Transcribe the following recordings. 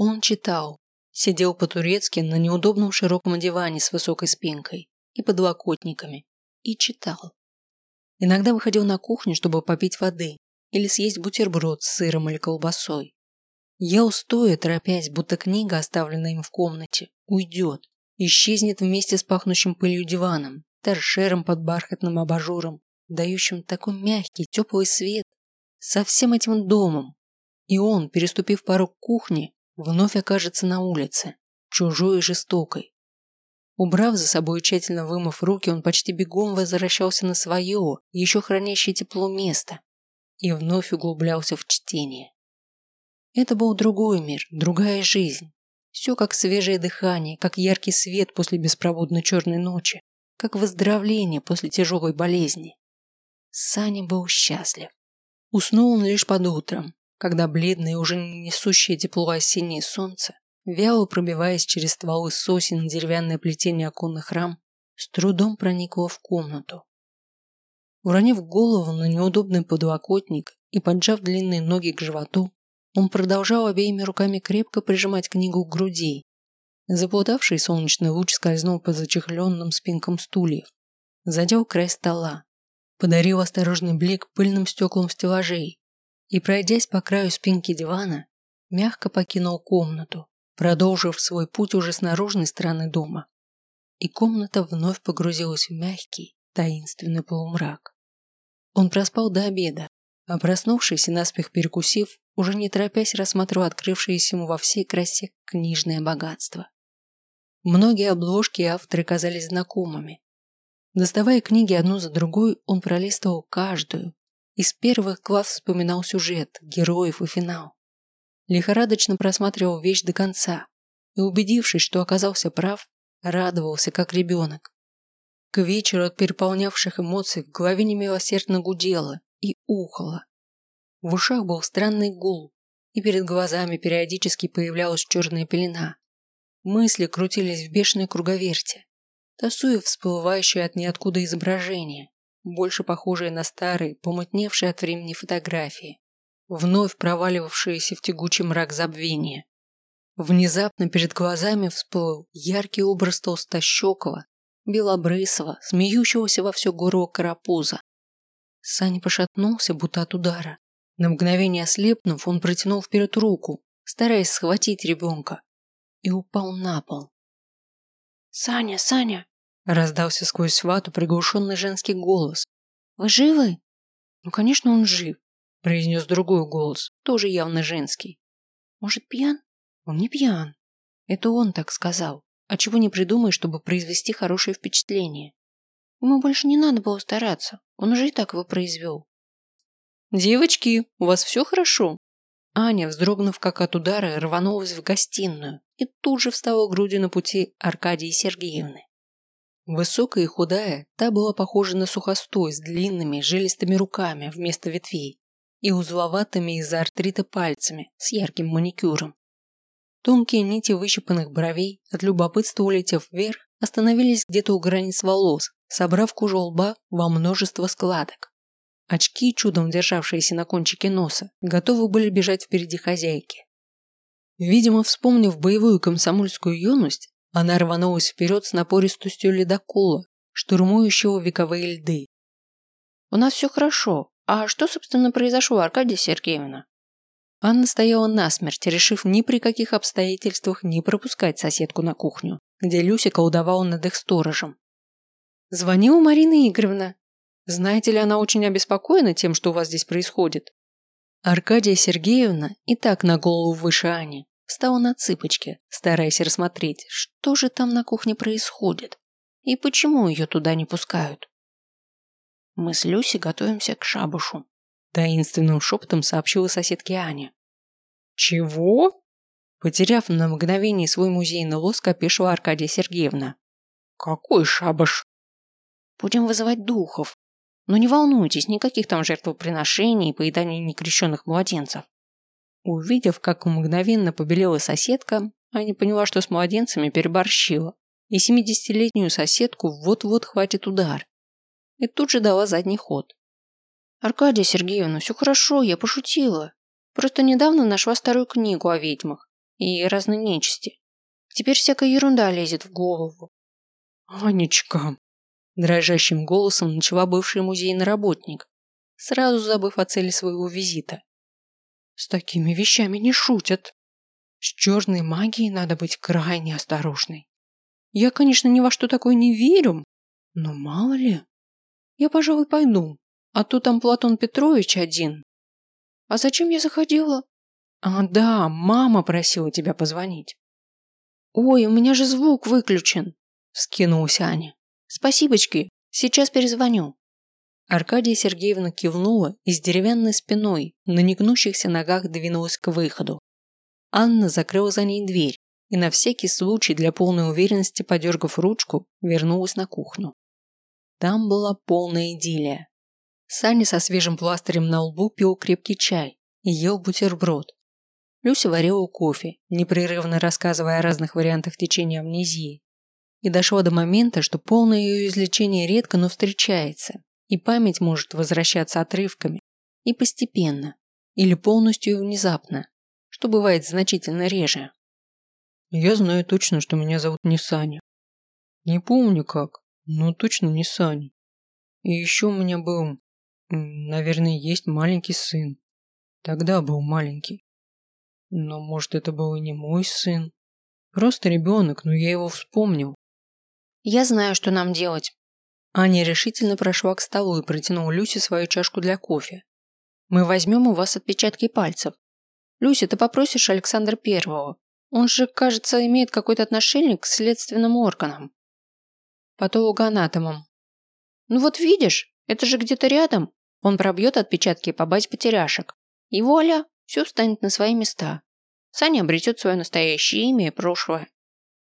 Он читал, сидел по-турецки на неудобном широком диване с высокой спинкой и подлокотниками и читал. Иногда выходил на кухню, чтобы попить воды или съесть бутерброд с сыром или колбасой. Я стоя, торопясь, будто книга, оставленная им в комнате, уйдет, исчезнет вместе с пахнущим пылью диваном, торшером под бархатным абажуром, дающим такой мягкий, теплый свет, со всем этим домом. И он, переступив порог кухни, вновь окажется на улице, чужой и жестокой. Убрав за собой и тщательно вымыв руки, он почти бегом возвращался на свое, еще хранящее тепло место, и вновь углублялся в чтение. Это был другой мир, другая жизнь. Все как свежее дыхание, как яркий свет после беспроводной черной ночи, как выздоровление после тяжелой болезни. Саня был счастлив. Уснул он лишь под утром, когда бледное, уже не несущее тепло осеннее солнце, вяло пробиваясь через стволы сосен на деревянное плетение оконных рам, с трудом проникло в комнату. Уронив голову на неудобный подлокотник и поджав длинные ноги к животу, он продолжал обеими руками крепко прижимать книгу к груди. Заплутавший солнечный луч скользнул по зачехленным спинкам стульев, задел край стола, подарил осторожный блик пыльным стеклам стеллажей и, пройдясь по краю спинки дивана, мягко покинул комнату, продолжив свой путь уже с наружной стороны дома. И комната вновь погрузилась в мягкий, таинственный полумрак. Он проспал до обеда, а проснувшись и наспех перекусив, уже не торопясь рассматривал открывшееся ему во всей красе книжное богатство. Многие обложки и авторы казались знакомыми. Доставая книги одну за другой, он пролистывал каждую. Из первых глав вспоминал сюжет, героев и финал. Лихорадочно просматривал вещь до конца и, убедившись, что оказался прав, радовался, как ребенок. К вечеру от переполнявших эмоций в голове немилосердно гудело и ухало. В ушах был странный гул, и перед глазами периодически появлялась черная пелена. Мысли крутились в бешеной круговерте, тасуя всплывающие от ниоткуда изображения, больше похожие на старые, помутневшие от времени фотографии, вновь проваливавшиеся в тягучий мрак забвения. Внезапно перед глазами всплыл яркий образ толстощекого, белобрысого, смеющегося во все горло карапуза. Саня пошатнулся, будто от удара, на мгновение ослепнув, он протянул вперед руку, стараясь схватить ребенка, и упал на пол. «Саня, Саня!» – раздался сквозь вату приглушенный женский голос. «Вы живы?» «Ну, конечно, он жив», – произнес другой голос, тоже явно женский. «Может, пьян?» «Он не пьян. Это он так сказал. А чего не придумай, чтобы произвести хорошее впечатление?» «Ему больше не надо было стараться. Он уже и так его произвел. «Девочки, у вас все хорошо?» Аня, вздрогнув как от удара, рванулась в гостиную и тут же встала грудью на пути Аркадии Сергеевны. Высокая и худая, та была похожа на сухостой с длинными жилистыми руками вместо ветвей и узловатыми из-за артрита пальцами с ярким маникюром. Тонкие нити выщипанных бровей, от любопытства улетев вверх, остановились где-то у границ волос, собрав кожу лба во множество складок. Очки, чудом державшиеся на кончике носа, готовы были бежать впереди хозяйки. Видимо, вспомнив боевую комсомольскую юность, она рванулась вперед с напористостью ледокола, штурмующего вековые льды. «У нас все хорошо. А что, собственно, произошло, Аркадия Сергеевна?» Анна стояла насмерть, решив ни при каких обстоятельствах не пропускать соседку на кухню, где Люся колдовала над их сторожем. «Звонила Марина Игоревна. Знаете ли, она очень обеспокоена тем, что у вас здесь происходит. Аркадия Сергеевна, и так на голову выше Ани, встала на цыпочки, стараясь рассмотреть, что же там на кухне происходит и почему ее туда не пускают. Мы с Люси готовимся к шабушу, таинственным шепотом сообщила соседке Аня. Чего? Потеряв на мгновение свой музейный лоск, опешила Аркадия Сергеевна. Какой шабаш? Будем вызывать духов, но не волнуйтесь, никаких там жертвоприношений и поедания некрещенных младенцев. Увидев, как мгновенно побелела соседка, Аня поняла, что с младенцами переборщила, и семидесятилетнюю соседку вот-вот хватит удар. И тут же дала задний ход. «Аркадия Сергеевна, все хорошо, я пошутила. Просто недавно нашла старую книгу о ведьмах. и разной нечисти. Теперь всякая ерунда лезет в голову. «Анечка!» – дрожащим голосом начала бывший музейный работник, сразу забыв о цели своего визита. «С такими вещами не шутят. С черной магией надо быть крайне осторожной. Я, конечно, ни во что такое не верю, но мало ли. Я, пожалуй, пойду, а то там Платон Петрович один. А зачем я заходила? А, да, мама просила тебя позвонить. Ой, у меня же звук выключен, вскинулась Аня. Спасибочки, сейчас перезвоню. Аркадия Сергеевна кивнула и с деревянной спиной на негнущихся ногах двинулась к выходу. Анна закрыла за ней дверь и на всякий случай для полной уверенности, подергав ручку, вернулась на кухню. Там была полная идиллия. Саня со свежим пластырем на лбу пил крепкий чай и ел бутерброд. Люся варила кофе, непрерывно рассказывая о разных вариантах течения амнезии. И дошла до момента, что полное ее излечение редко, но встречается, и память может возвращаться отрывками, и постепенно, или полностью и внезапно, что бывает значительно реже. Я знаю точно, что меня зовут не Саня. Не помню как, но точно не Саня. И еще у меня был, наверное, есть маленький сын. Тогда был маленький. Но может это был и не мой сын. Просто ребенок, но я его вспомнил. Я знаю, что нам делать. Аня решительно прошла к столу и протянула Люсе свою чашку для кофе. Мы возьмем у вас отпечатки пальцев. Люся, ты попросишь Александра Первого, он же, кажется, имеет какое-то отношение к следственным органам. Патологоанатомам. Ну вот видишь, это же где-то рядом. Он пробьет отпечатки по базе потеряшек. И вуаля, все станет на свои места. Саня обретет свое настоящее имя и прошлое.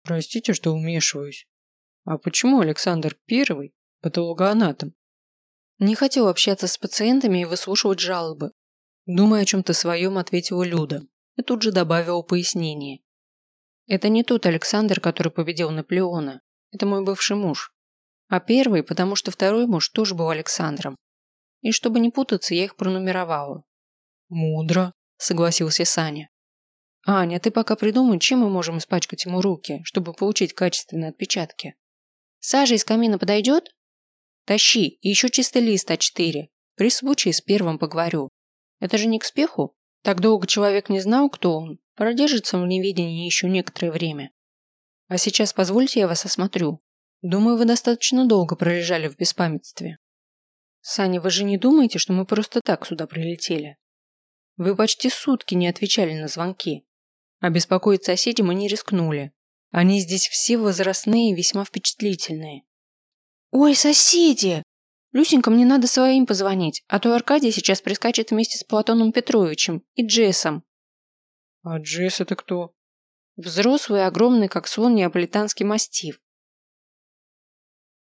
Простите, что вмешиваюсь. А почему Александр Первый патологоанатом? Не хотел общаться с пациентами и выслушивать жалобы. Думая о чем-то своем, ответила Люда и тут же добавила пояснение. Это не тот Александр, который победил Наполеона. Это мой бывший муж. А первый, потому что второй муж тоже был Александром. И чтобы не путаться, я их пронумеровала. Мудро, согласился Саня. Аня, ты пока придумай, чем мы можем испачкать ему руки, чтобы получить качественные отпечатки. Сажа из камина подойдет? Тащи, и еще чистый лист А4. При случае с первым поговорю. Это же не к спеху? Так долго человек не знал, кто он, Продержится в неведении еще некоторое время. А сейчас позвольте я вас осмотрю. Думаю, вы достаточно долго пролежали в беспамятстве. Саня, вы же не думаете, что мы просто так сюда прилетели? Вы почти сутки не отвечали на звонки. А беспокоить соседей мы не рискнули. Они здесь все возрастные и весьма впечатлительные. Ой, соседи! Люсенька, мне надо своим позвонить, а то Аркадий сейчас прискачет вместе с Платоном Петровичем и Джессом. А Джесс это кто? Взрослый, огромный, как слон, неаполитанский мастиф.